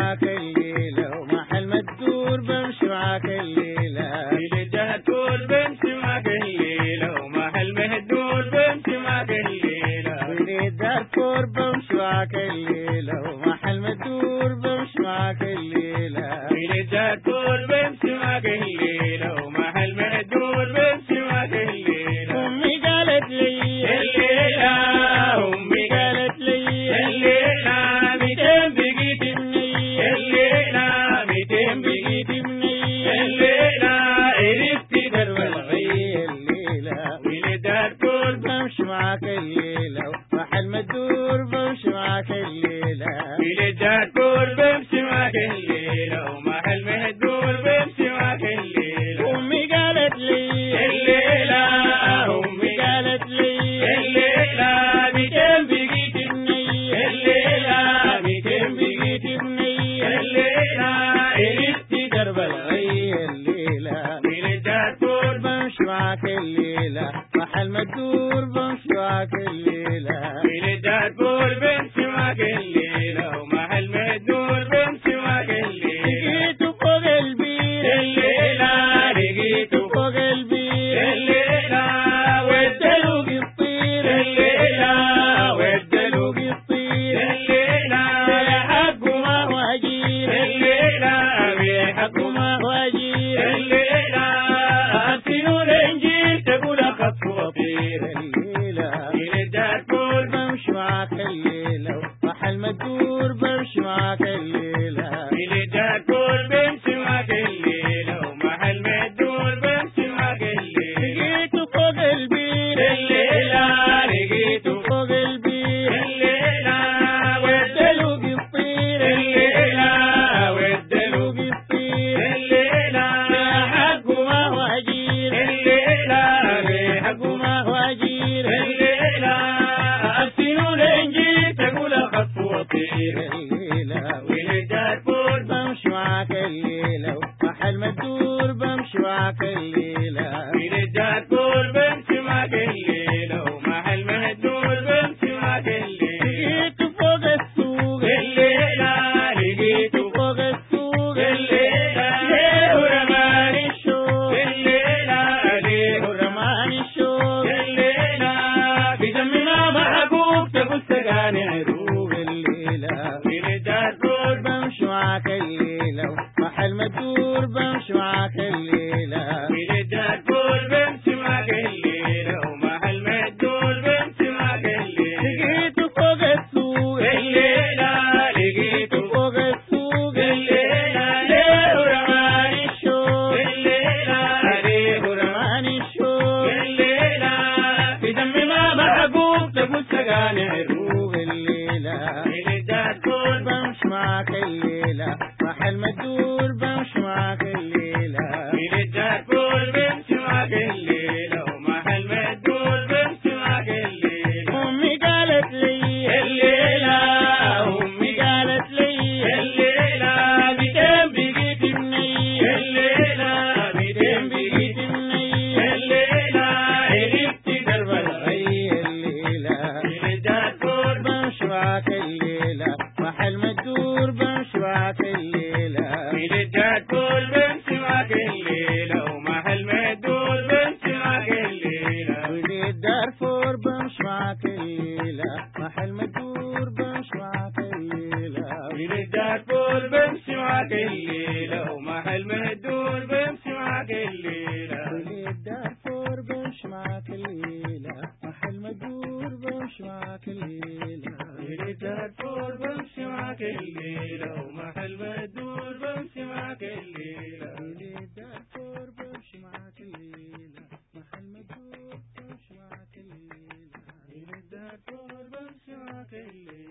معاك الليلة ومحل ما تدور بمشي معاك الليلة. ليلة هتدور بمشي معاك الليلة ومحل ما هتدور بمشي معاك الليلة. تقول بيمشي معاك الليل وما حلمي تقول بيمشي معاك الليل امي قالت لي الليلة امي قالت لي الليلة ميتين بقيت بني الليلة ميتين بقيت بني الليلة قلت درب الغي الليلة الليلة تقول بمشي معاك الليلة ما حلمي تدور بمشي معاك الليلة الليلة تقول بمشي معاك الليلة جيتوا فوق الليلة والدلوق الطير الليلة والدلوق الطير الليلة حق ما هو الليلة حق ما هو الليلة أفتنوا لنجي تقول أخف وطير الليلة ولدار فور بمشي الليلة وفحل مدور بمشي الليلة لو محل مدور بمشي وعاكلي بمشي معاك الليلة ومع المدور بمشي بمشي الليلة معاك الليلة.